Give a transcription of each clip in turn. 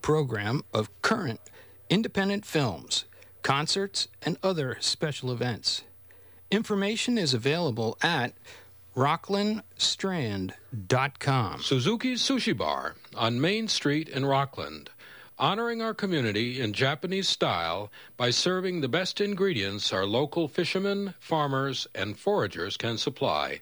program of current independent films, concerts, and other special events. Information is available at rocklandstrand.com. Suzuki's Sushi Bar on Main Street in Rockland, honoring our community in Japanese style by serving the best ingredients our local fishermen, farmers, and foragers can supply.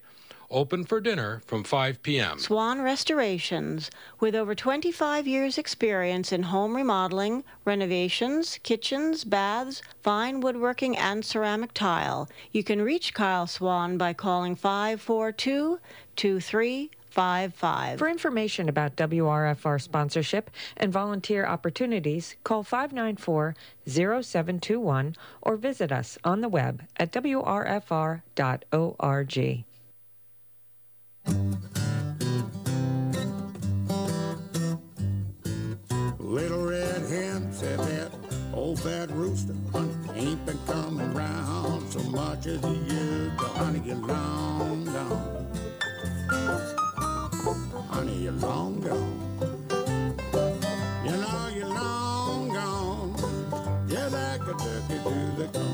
Open for dinner from 5 p.m. Swan Restorations, with over 25 years' experience in home remodeling, renovations, kitchens, baths, fine woodworking, and ceramic tile. You can reach Kyle Swan by calling 542 2355. For information about WRFR sponsorship and volunteer opportunities, call 594 0721 or visit us on the web at wrfr.org. Little red hen said that old fat rooster, honey, ain't been coming round so much as a year ago. Honey, you're long gone. Honey, you're long gone. You know you're long gone. You're like a turkey to the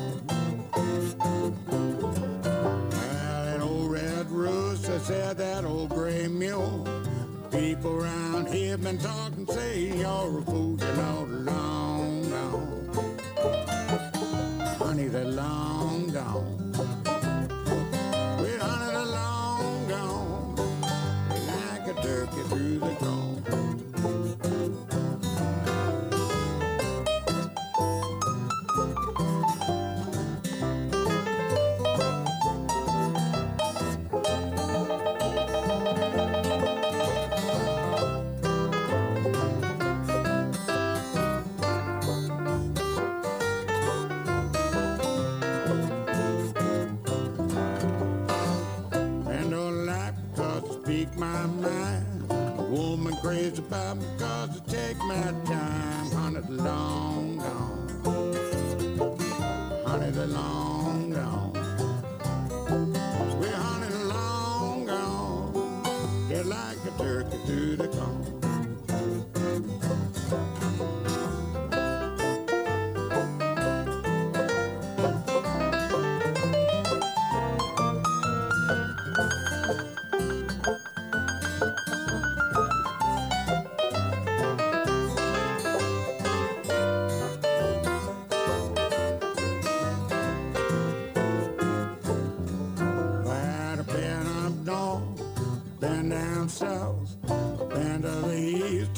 rooster said that old gray mule. People around here been talking, say you're a fool, you know, long gone. Honey, they're long gone.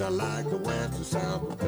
Like the west and south, but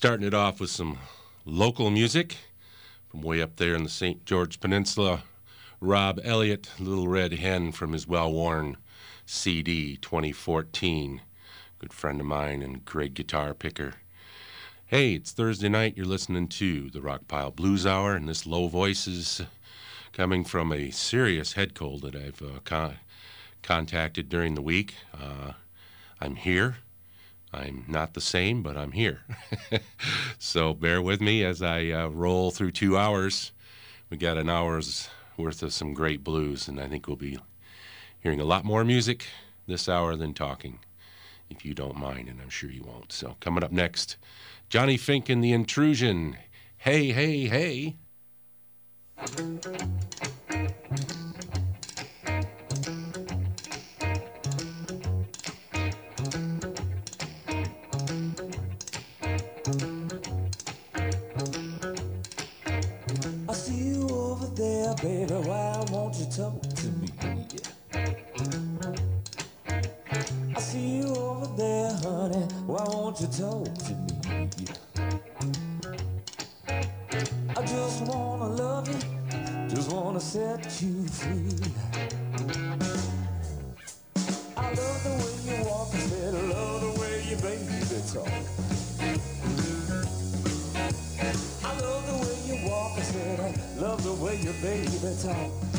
Starting it off with some local music from way up there in the St. George Peninsula. Rob Elliott, Little Red Hen from his well worn CD 2014. Good friend of mine and great guitar picker. Hey, it's Thursday night. You're listening to the Rockpile Blues Hour, and this low voice is coming from a serious head cold that I've uh, con- contacted during the week. Uh, I'm here. I'm not the same, but I'm here. so bear with me as I uh, roll through two hours. We got an hour's worth of some great blues, and I think we'll be hearing a lot more music this hour than talking, if you don't mind, and I'm sure you won't. So coming up next, Johnny Fink and the Intrusion. Hey, hey, hey. why won't you talk to me? I just wanna love you, just wanna set you free. I love the way you walk, I said I love the way you baby talk. I love the way you walk, I said I love the way you baby talk.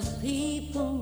of people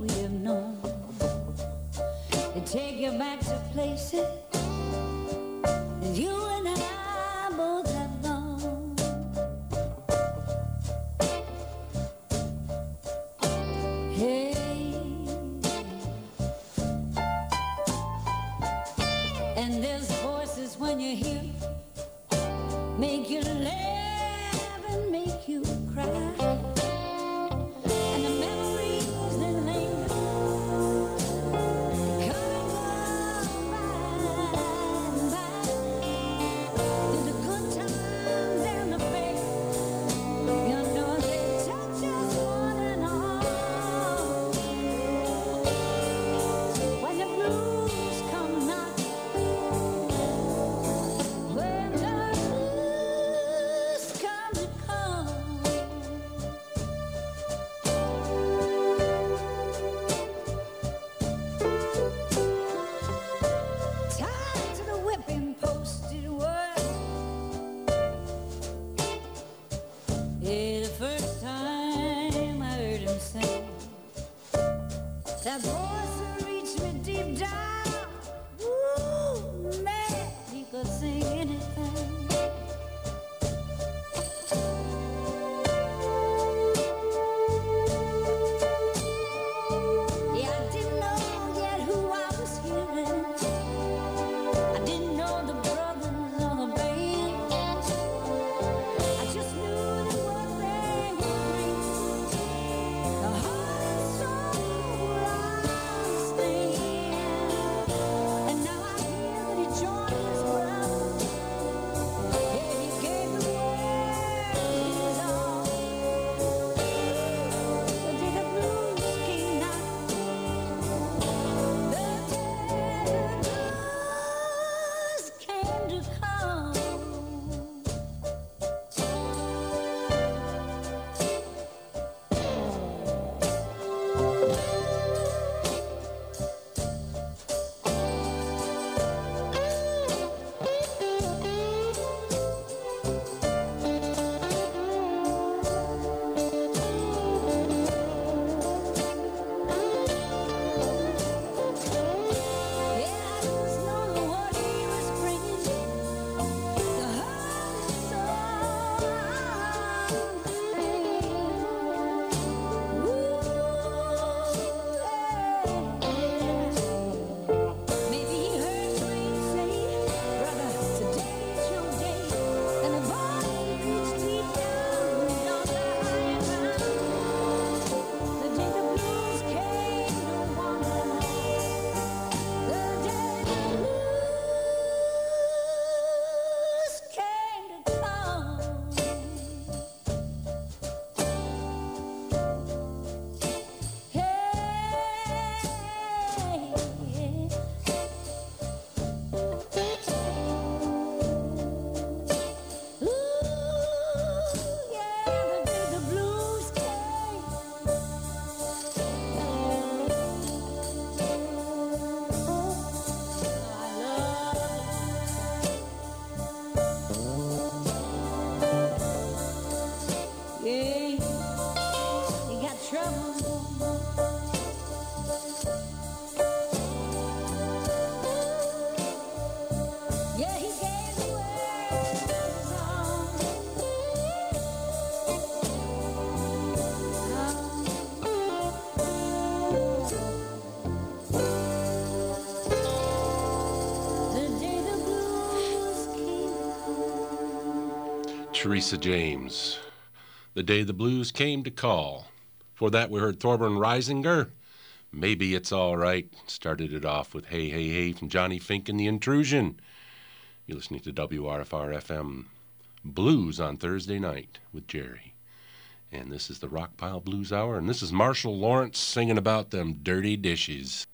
Teresa James, The Day the Blues Came to Call. For that, we heard Thorbjørn Risager. Maybe It's All Right. Started it off with Hey, Hey, Hey from Johnny Fink and The Intrusion. You're listening to WRFR FM Blues on Thursday night with Jerry. And this is the Rockpile Blues Hour, and this is Marshall Lawrence singing about them dirty dishes.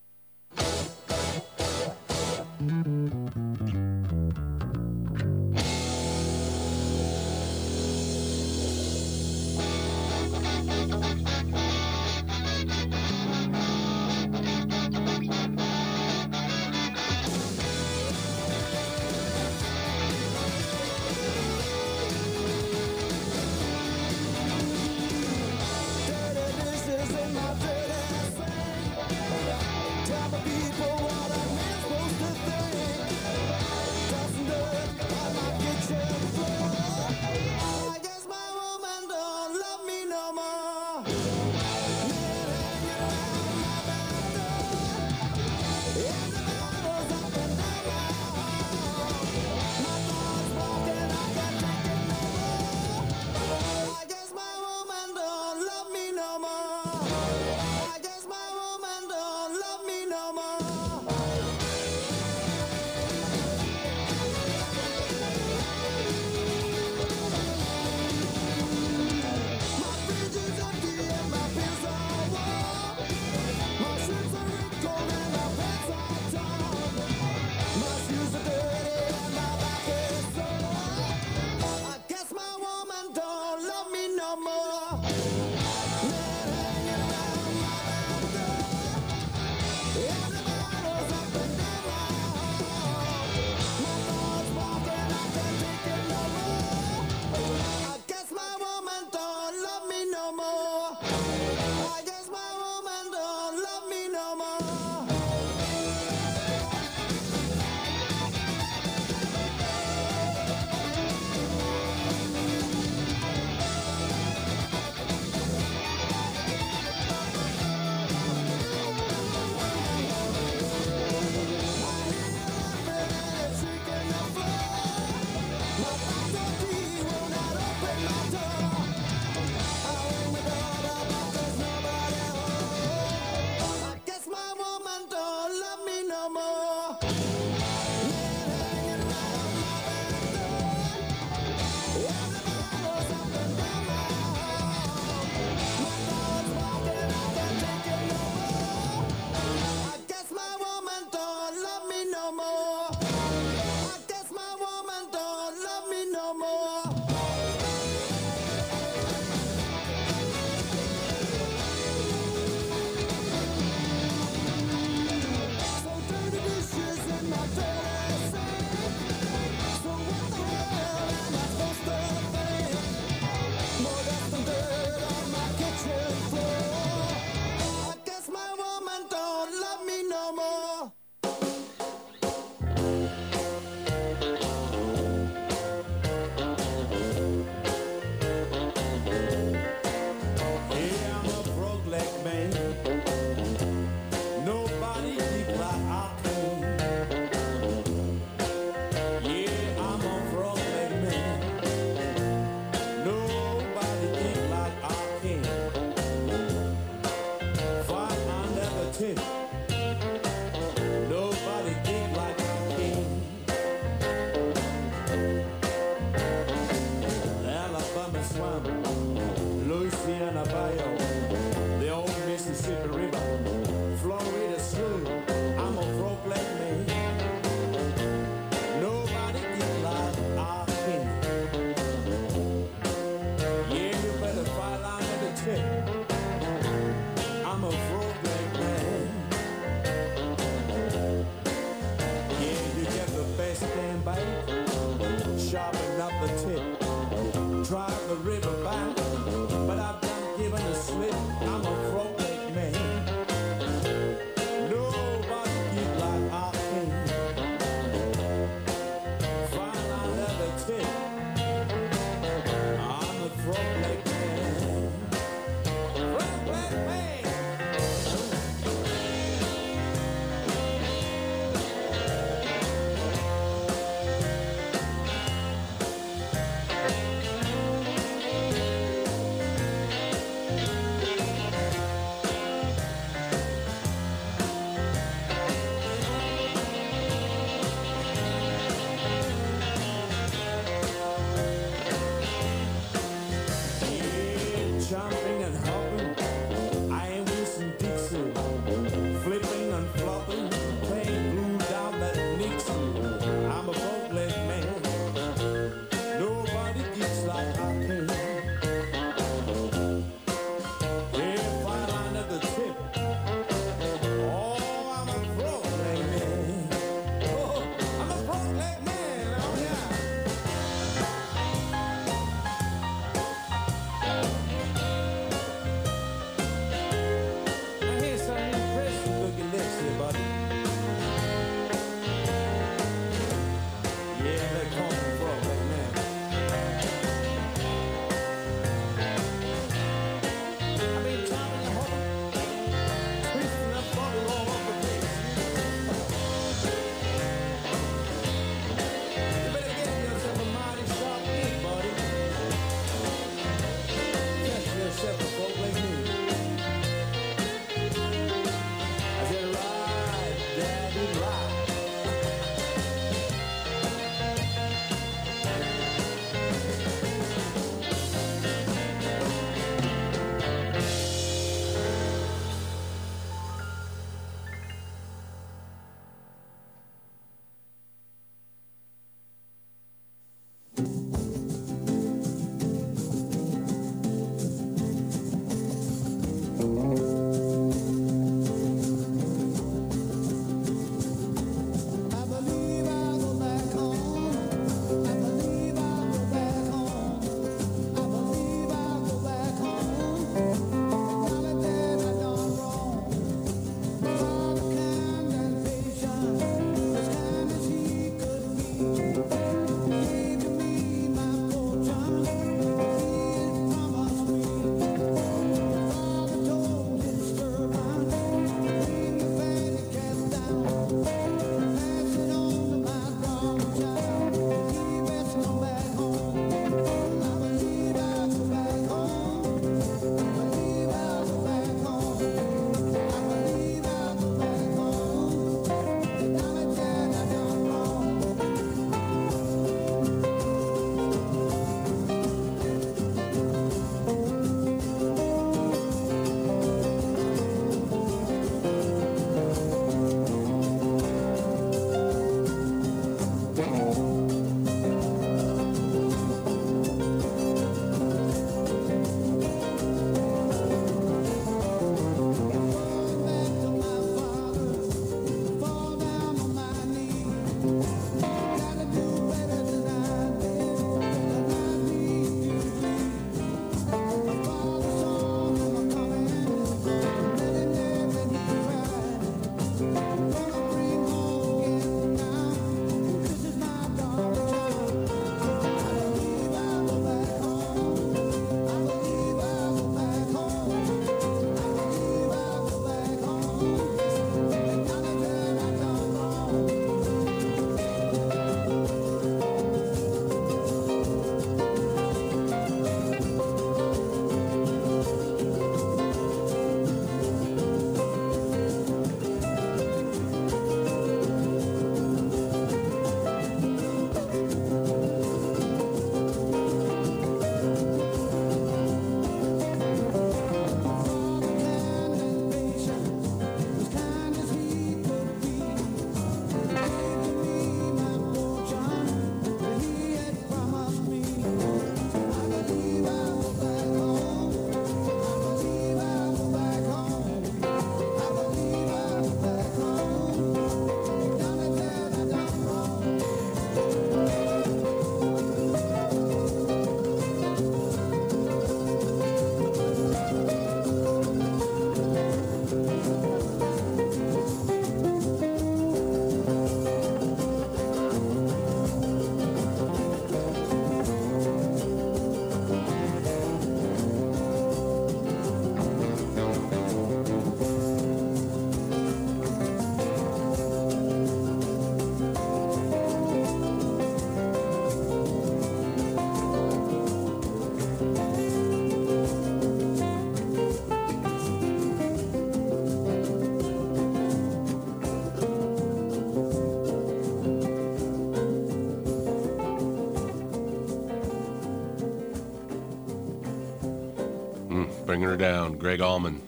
Bringing her down. Gregg Allman.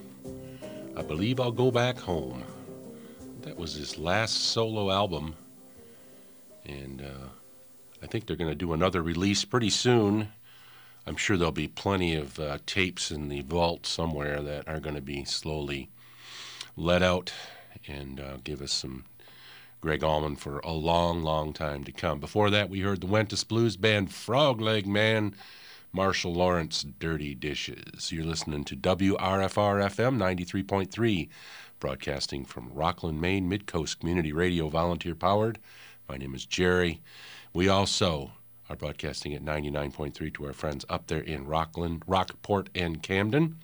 I believe I'll go back home. That was his last solo album. And uh, I think they're going to do another release pretty soon. I'm sure there'll be plenty of uh, tapes in the vault somewhere that are going to be slowly let out and uh, give us some Gregg Allman for a long, long time to come. Before that, we heard the Wentus Blues Band Frog Leg Man, Marshall Lawrence Dirty Dishes. You're listening to WRFR FM 93.3, broadcasting from Rockland, Maine, Midcoast Community Radio, volunteer powered. My name is Jerry. We also are broadcasting at 99.3 to our friends up there in Rockland, Rockport, and Camden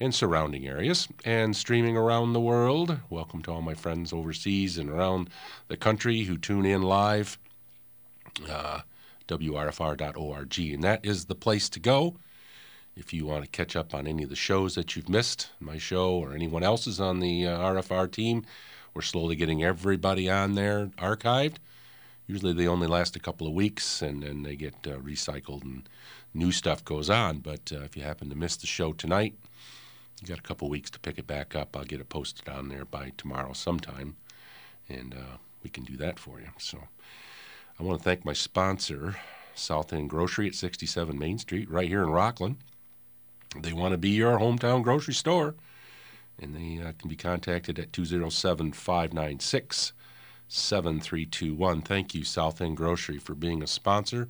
and surrounding areas, and streaming around the world. Welcome to all my friends overseas and around the country who tune in live. Uh, WRFR.org, and that is the place to go if you want to catch up on any of the shows that you've missed, my show or anyone else's on the uh, RFR team. We're slowly getting everybody on there archived. Usually they only last a couple of weeks and then they get uh, recycled and new stuff goes on. But uh, if you happen to miss the show tonight, you got a couple of weeks to pick it back up. I'll get it posted on there by tomorrow sometime, and uh, we can do that for you. So I want to thank my sponsor, South End Grocery at 67 Main Street, right here in Rockland. They want to be your hometown grocery store, and they uh, can be contacted at 207 596 7321. Thank you, South End Grocery, for being a sponsor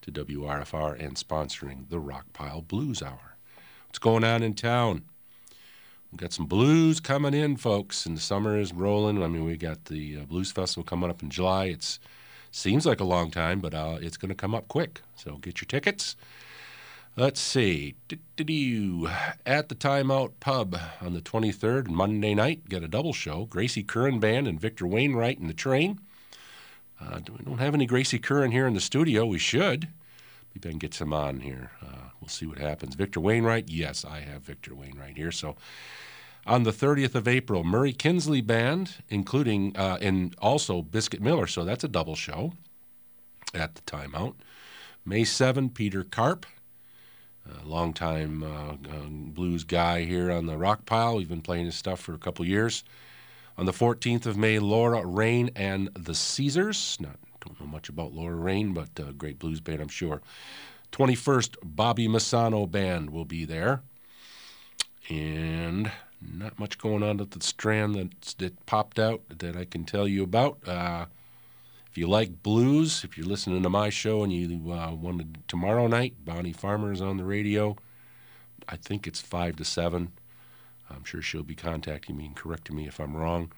to WRFR and sponsoring the Rockpile Blues Hour. What's going on in town? We've got some blues coming in, folks, and the summer is rolling. I mean, we got the uh, Blues Festival coming up in July. It's seems like a long time, but uh, it's going to come up quick. So get your tickets. Let's see. At the Timeout Pub on the 23rd, Monday night, get a double show. Gracie Curran Band and Victor Wainwright in the train. Uh, we don't have any Gracie Curran here in the studio. We should. Maybe I can get some on here. Uh, we'll see what happens. Victor Wainwright? Yes, I have Victor Wainwright here. So on the 30th of April, Murray Kinsley Band, including, uh, and also Biscuit Miller. So that's a double show at the timeout. May 7, Peter Karp, a longtime uh, blues guy here on the rock pile. We've been playing his stuff for a couple years. On the 14th of May, Laura Rain and the Caesars. Not, don't know much about Laura Rain, but uh, great blues band, I'm sure. 21st, Bobby Messano Band will be there. And not much going on at the Strand that, that popped out that I can tell you about. Uh, if you like blues, if you're listening to my show and you uh, wanted tomorrow night, Bonnie Farmer is on the radio. I think it's 5 to 7. I'm sure she'll be contacting me and correcting me if I'm wrong.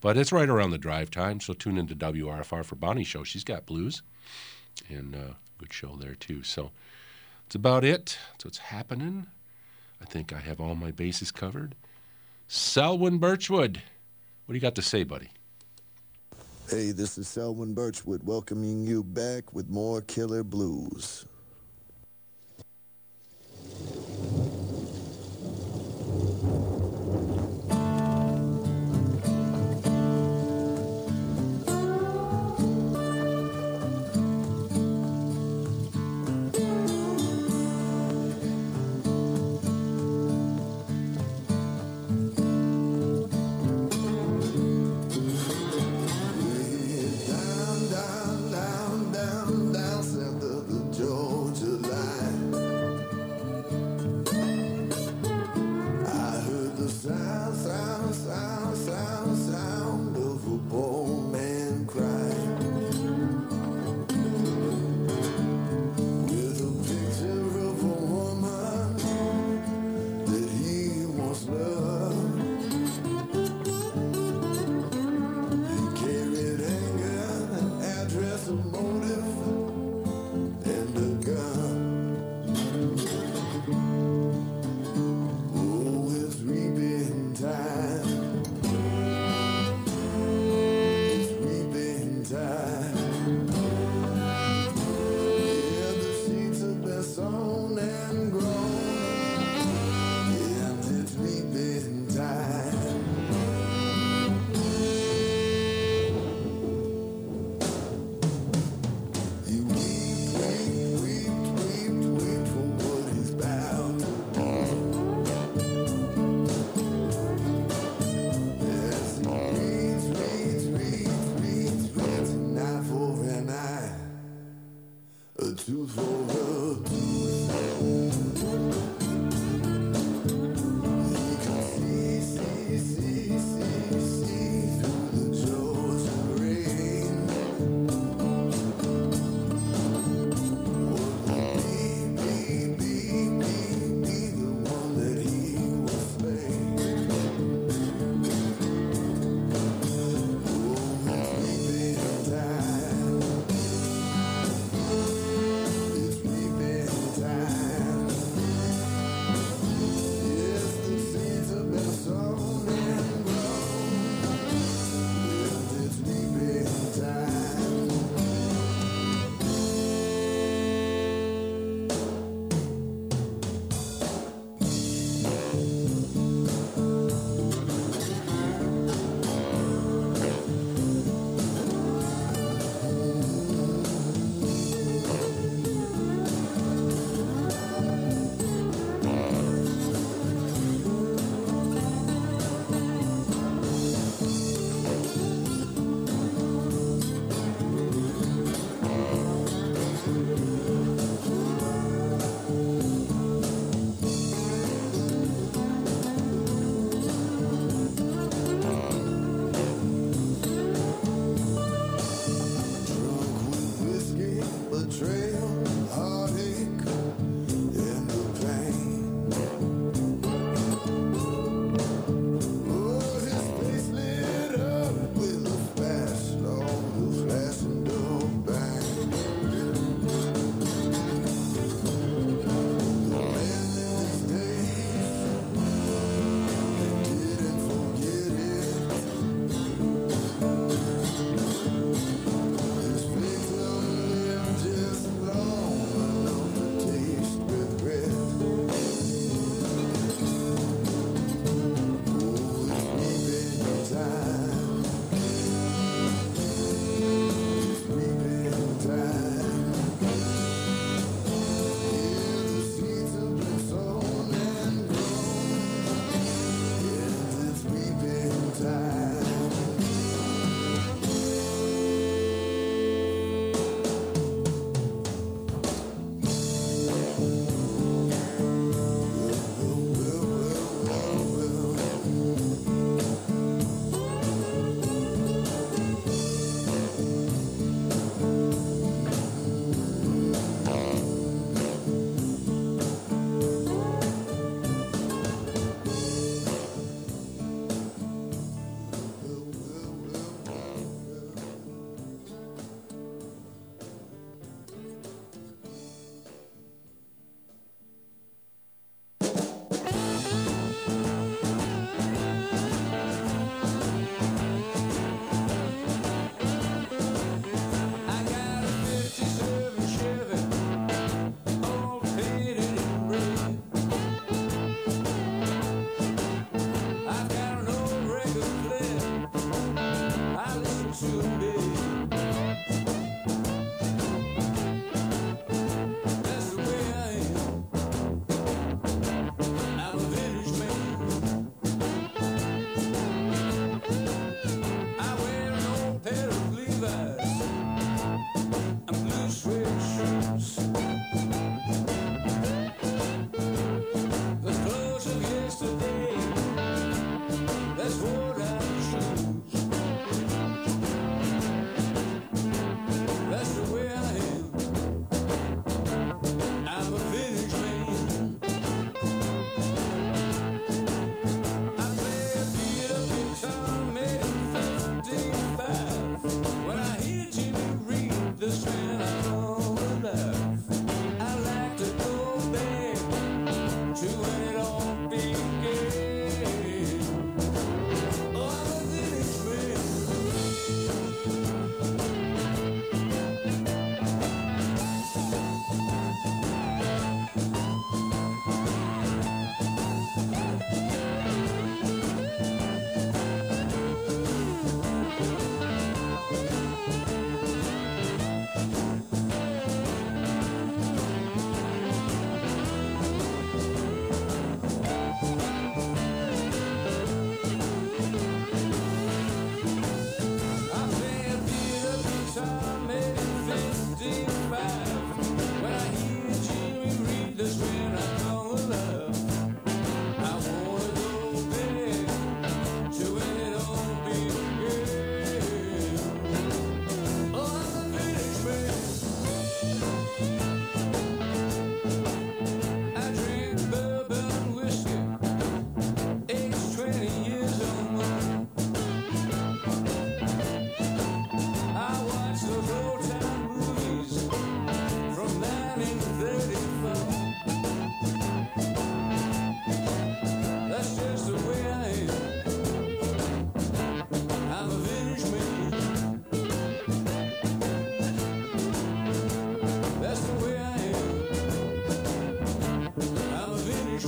But it's right around the drive time, so tune into WRFR for Bonnie's show. She's got blues, and uh, good show there too. So that's about it. That's what's happening. I think I have all my bases covered. Selwyn Birchwood, what do you got to say, buddy? Hey, this is Selwyn Birchwood welcoming you back with more Killer Blues.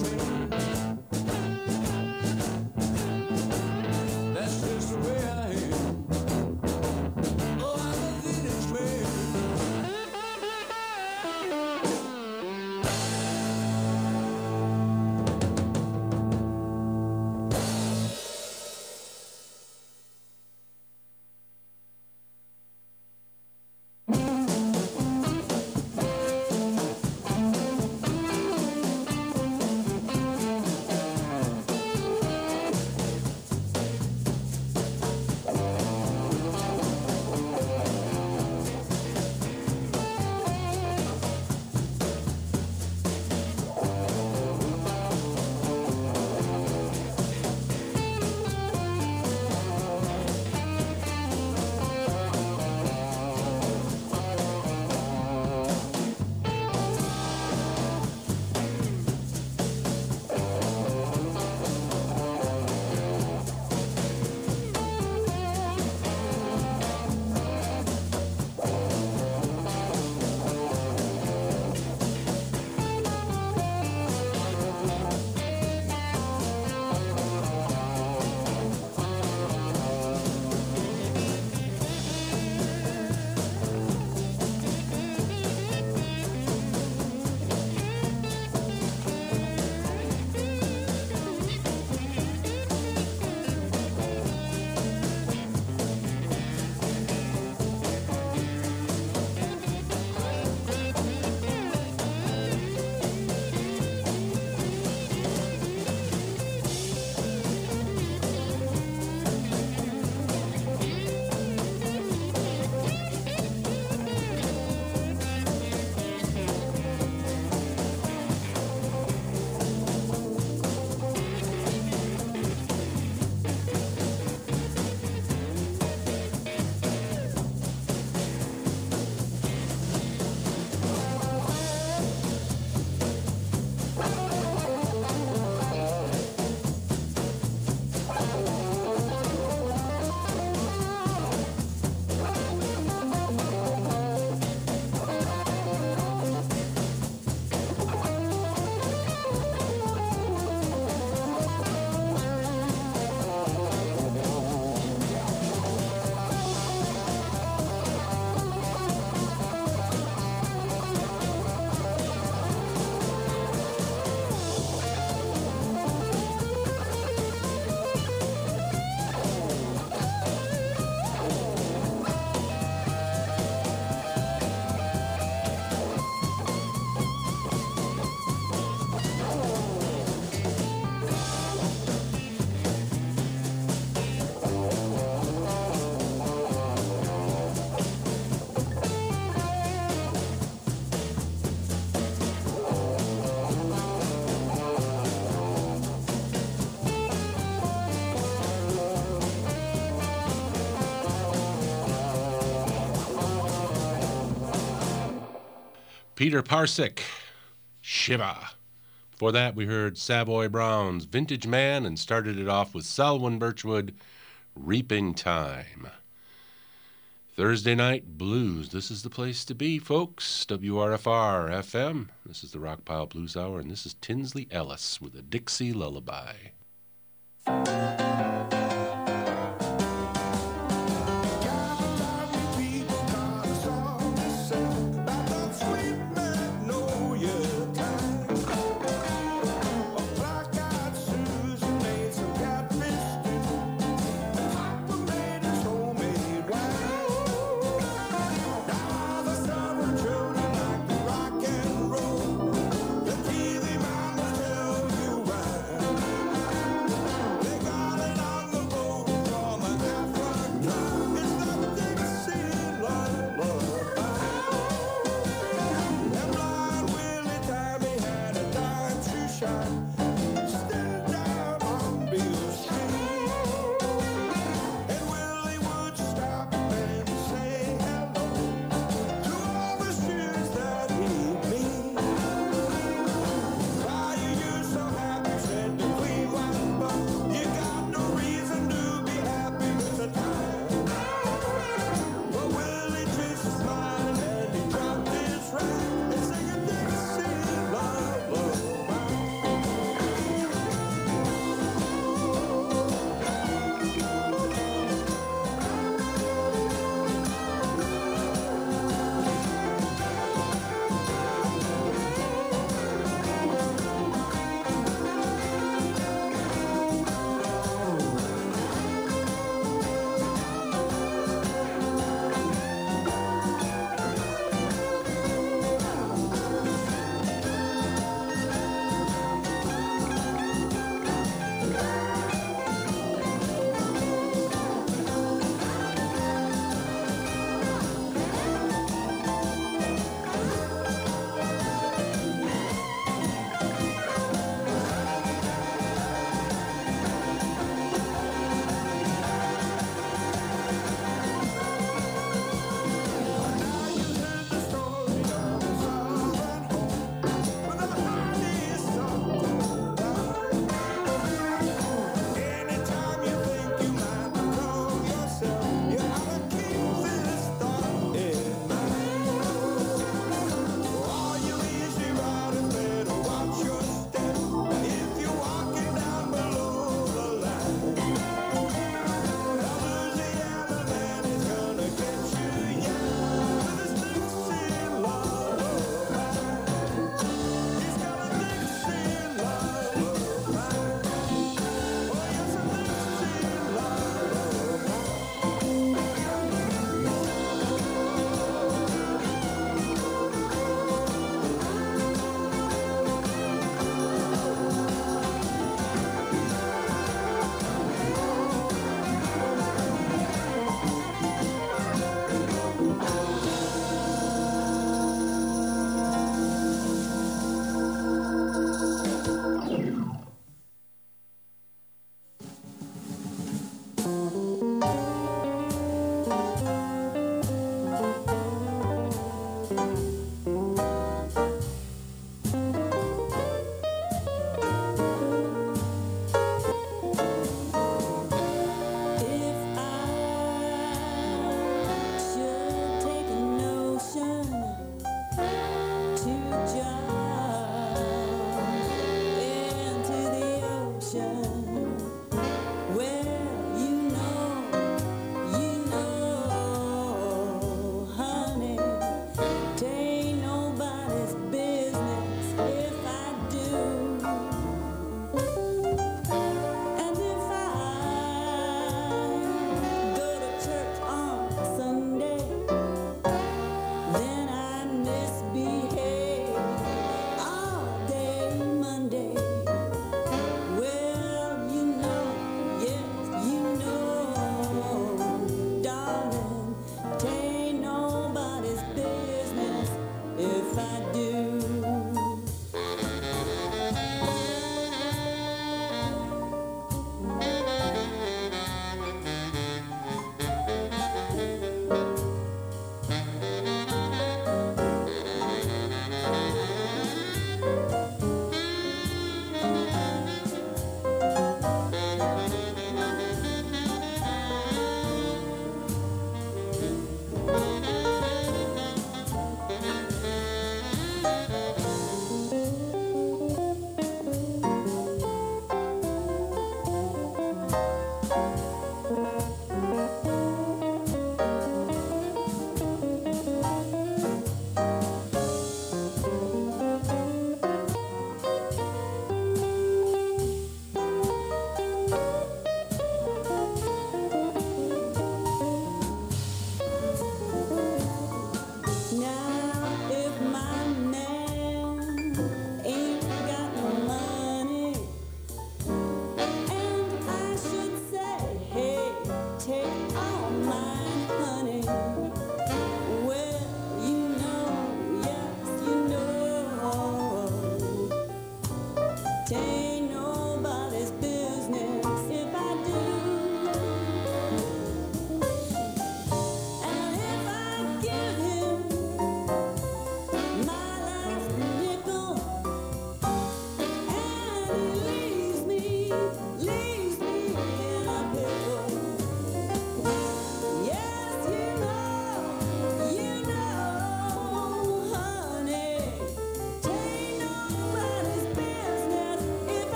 Thank you. Peter Parsik, Shiva. Before that, we heard Savoy Brown's Vintage Man and started it off with Selwyn Birchwood, Reaping Time. Thursday night blues. This is the place to be, folks. WRFR FM. This is the Rockpile Blues Hour, and this is Tinsley Ellis with a Dixie Lullaby.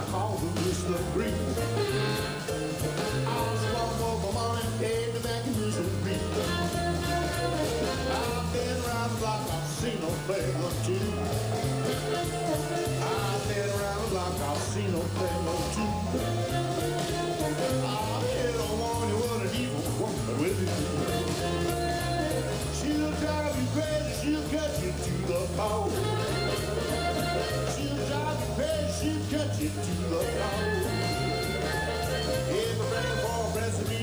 I called her Mr. Green. I was for my money, paid me back in Mr. Green. I've been around the block, I've seen no thing or two. I've been around the block, I've seen no thing or two. I've been a woman who wouldn't even walk with you. She'll drive you crazy, she'll cut you to the bone. Cut you to the for a blessing,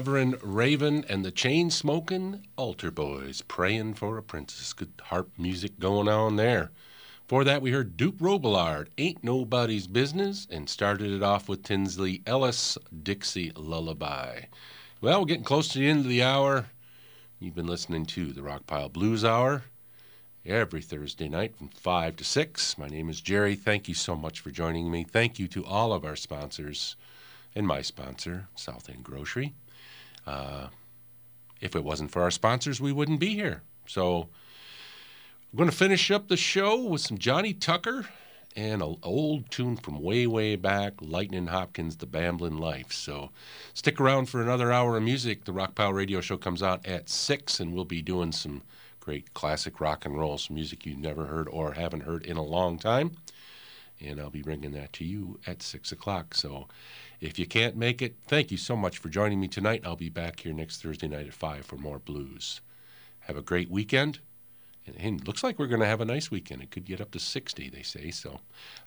Reverend Raven and the Chain Smoking Altar Boys praying for a princess. Good harp music going on there. Before that, we heard Duke Robillard, Ain't Nobody's Business, and started it off with Tinsley Ellis, Dixie Lullaby. Well, we're getting close to the end of the hour. You've been listening to the Rockpile Blues Hour every Thursday night from 5 to 6. My name is Jerry. Thank you so much for joining me. Thank you to all of our sponsors and my sponsor, South End Grocery. Uh, if it wasn't for our sponsors, we wouldn't be here. So I'm going to finish up the show with some Johnny Tucker and an old tune from way, way back, Lightning Hopkins, The Ramblin' Life. So stick around for another hour of music. The Rock Pile Radio Show comes out at 6, and we'll be doing some great classic rock and roll, some music you've never heard or haven't heard in a long time. And I'll be bringing that to you at 6 o'clock. So if you can't make it, thank you so much for joining me tonight. I'll be back here next Thursday night at 5 for more blues. Have a great weekend. And, and looks like we're going to have a nice weekend. It could get up to 60, they say. So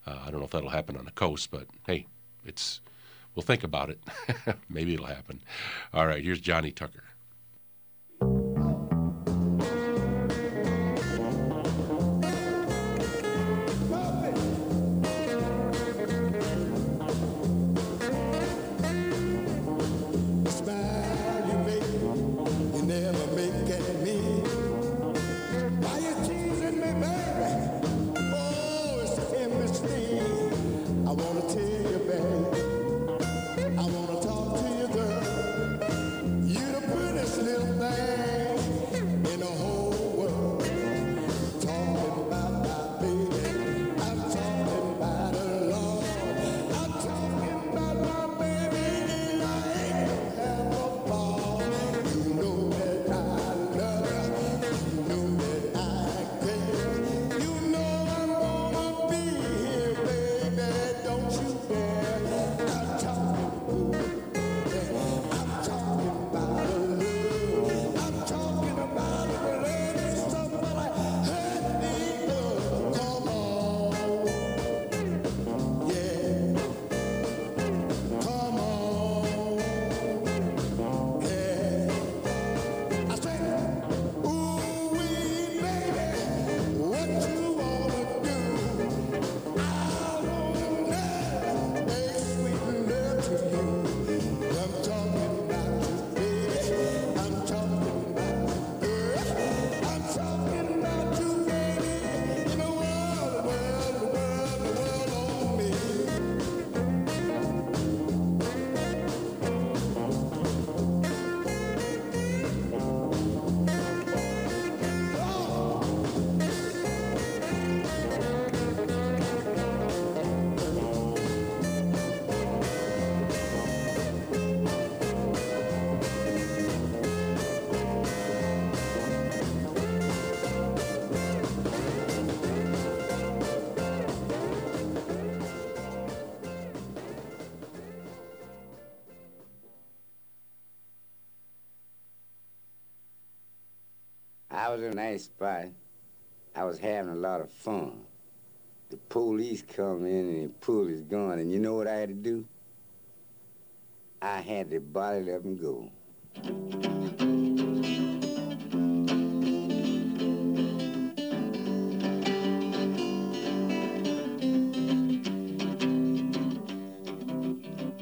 uh, I don't know if that'll happen on the coast, but hey, it's we'll think about it. Maybe it'll happen. All right, here's Johnny Tucker. Was in a nice spot. I was having a lot of fun. The police come in and he pulled his gun, and you know what I had to do? I had to body up and go.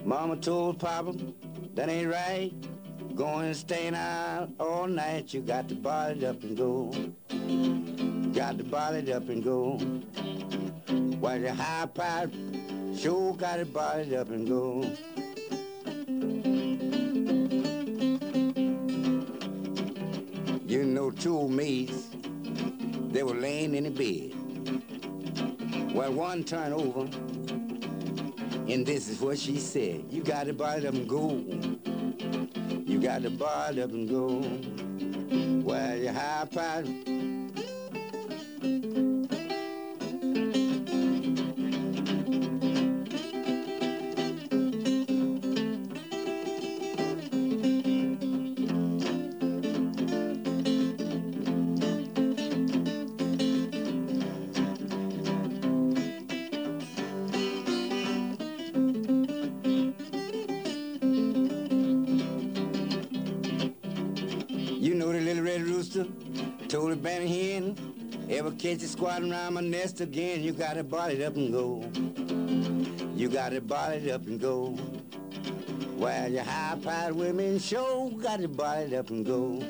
Mama told Papa, that ain't right. Going and staying out night, you got to bottle it up and go. Got to bottle it up and go. While you high pipe, sure got to body up and go. You know, two old maids, they were laying in the bed. Well, one turned over, and this is what she said. You got to body up and go. Got to body up and go. While you high pipe, catch you squatting around my nest again, you got body up and go. You got body up and go. While you high-pied women show got to body up and go.